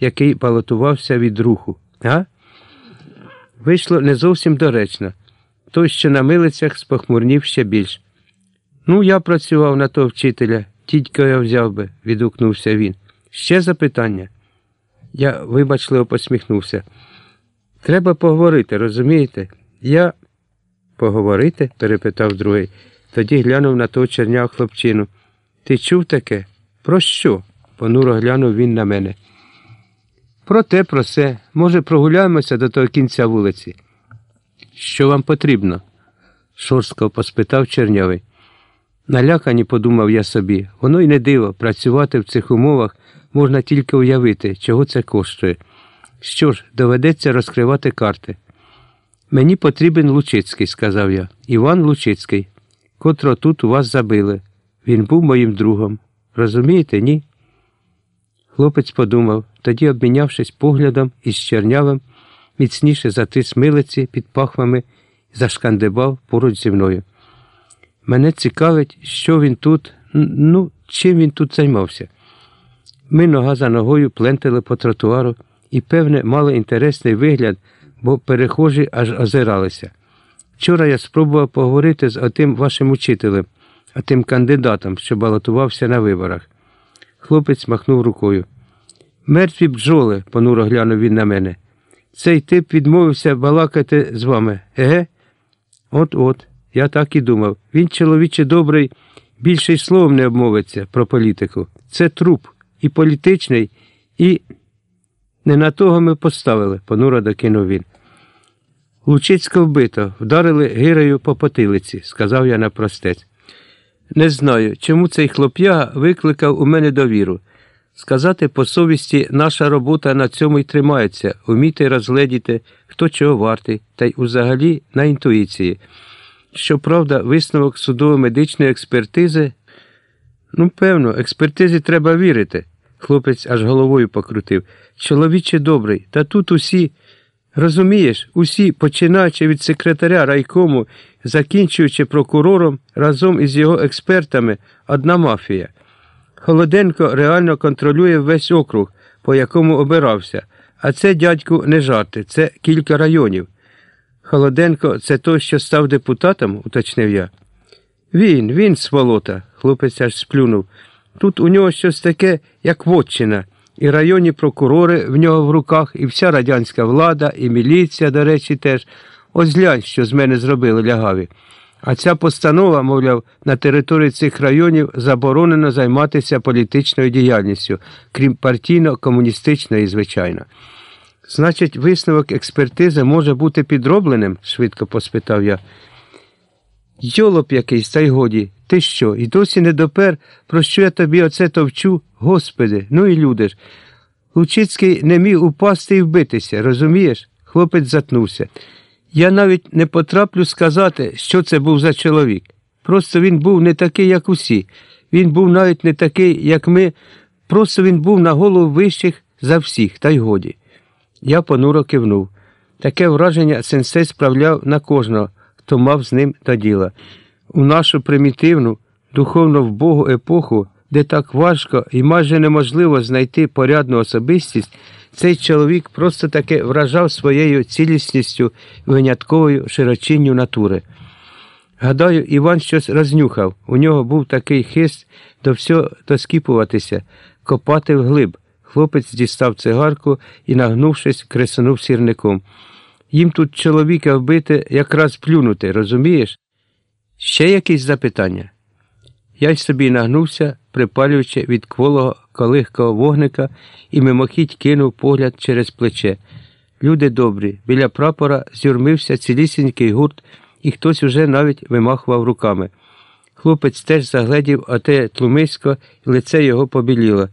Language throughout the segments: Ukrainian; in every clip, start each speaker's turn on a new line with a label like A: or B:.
A: який балотувався від руху. А? Вийшло не зовсім доречно. Той, що на милицях, спохмурнів ще більш. Ну, я працював на того вчителя, тітько я взяв би, відгукнувся він. Ще запитання? Я вибачливо посміхнувся. Треба поговорити, розумієте? Я. Поговорити? перепитав другий. Тоді глянув на того черняв хлопчину. Ти чув таке? Про що? понуро глянув він на мене. Про те, про все. Може, прогуляємося до того кінця вулиці. Що вам потрібно? шорстко поспитав чернявий. Налякані, подумав я собі, воно й не диво, працювати в цих умовах можна тільки уявити, чого це коштує. Що ж, доведеться розкривати карти. Мені потрібен Лучицький, сказав я. Іван Лучицький, котро тут у вас забили. Він був моїм другом. Розумієте, ні? Хлопець подумав, тоді, обмінявшись поглядом із чернявим, міцніше затис милиці під пахвами зашкандибав поруч зі мною. Мене цікавить, що він тут, ну, чим він тут займався. Ми нога за ногою плентали по тротуару і, певне, мали інтересний вигляд, бо перехожі аж озиралися. Вчора я спробував поговорити з отим вашим учителем, а тим кандидатом, що балотувався на виборах. Хлопець махнув рукою. Мертві бджоли, понуро глянув він на мене. Цей тип відмовився балакати з вами, еге? От-от, я так і думав. Він, чоловіче добрий, більше й словом не обмовиться про політику. Це труп і політичний, і не на того ми поставили, понуро докинув він. Лучицько вбито, вдарили гирею по потилиці, сказав я напростець. Не знаю, чому цей хлоп'яга викликав у мене довіру. Сказати по совісті, наша робота на цьому й тримається, вміти розгледіти, хто чого вартий, та й узагалі на інтуїції. Щоправда, висновок судово-медичної експертизи. Ну, певно, експертизі треба вірити. Хлопець аж головою покрутив. Чоловіче добрий, та тут усі. Розумієш, усі, починаючи від секретаря райкому, закінчуючи прокурором, разом із його експертами, одна мафія. Холоденко реально контролює весь округ, по якому обирався, а це, дядьку, не жарти, це кілька районів. Холоденко це той, що став депутатом, уточнив я. Він, він, сволота, хлопець аж сплюнув. Тут у нього щось таке, як вотчина, і районні прокурори в нього в руках, і вся радянська влада, і міліція, до речі, теж. Ось глянь, що з мене зробили лягаві. А ця постанова, мовляв, на території цих районів заборонено займатися політичною діяльністю, крім партійно-комуністичної, звичайно. Значить, висновок експертизи може бути підробленим? швидко поспитав я. Йолоп якийсь, та й годі. Ти що? І досі не допер, про що я тобі оце товчу? Господи, ну і люди ж. Лучицький не міг упасти і вбитися, розумієш? Хлопець затнувся. Я навіть не потраплю сказати, що це був за чоловік. Просто він був не такий, як усі. Він був навіть не такий, як ми, просто він був на голову вищих за всіх, та й годі. Я понуро кивнув. Таке враження сенсей справляв на кожного, хто мав з ним до діла. У нашу примітивну, духовно вбогу епоху, де так важко і майже неможливо знайти порядну особистість, цей чоловік просто таки вражав своєю цілісністю винятковою широчинню натури. Гадаю, Іван щось рознюхав. У нього був такий хист до всього доскіпуватися, копати вглиб. Хлопець дістав цигарку і, нагнувшись, кресанув сірником. Їм тут чоловіка вбити, якраз плюнути, розумієш? Ще якісь запитання? Я й собі нагнувся, припалюючи від кволого колихкого вогника і мимохідь кинув погляд через плече. Люди добрі, біля прапора зюрмився цілісінький гурт, і хтось уже навіть вимахував руками. Хлопець теж загледів оте тлумисько, і лице його побіліло.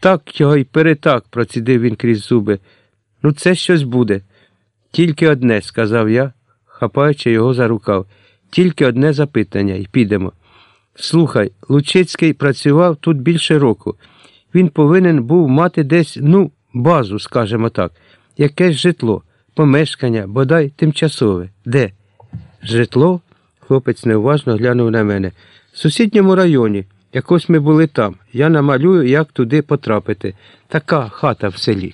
A: Так його й перетак, процідив він крізь зуби. Ну, це щось буде. Тільки одне, сказав я, хапаючи його за рукав. Тільки одне запитання, і підемо. Слухай, Лучицький працював тут більше року. Він повинен був мати десь, ну, базу, скажімо так, якесь житло, помешкання, бодай тимчасове. Де? Житло? Хлопець неуважно глянув на мене. В сусідньому районі, Якось ми були там. Я намалюю, як туди потрапити. Така хата в селі.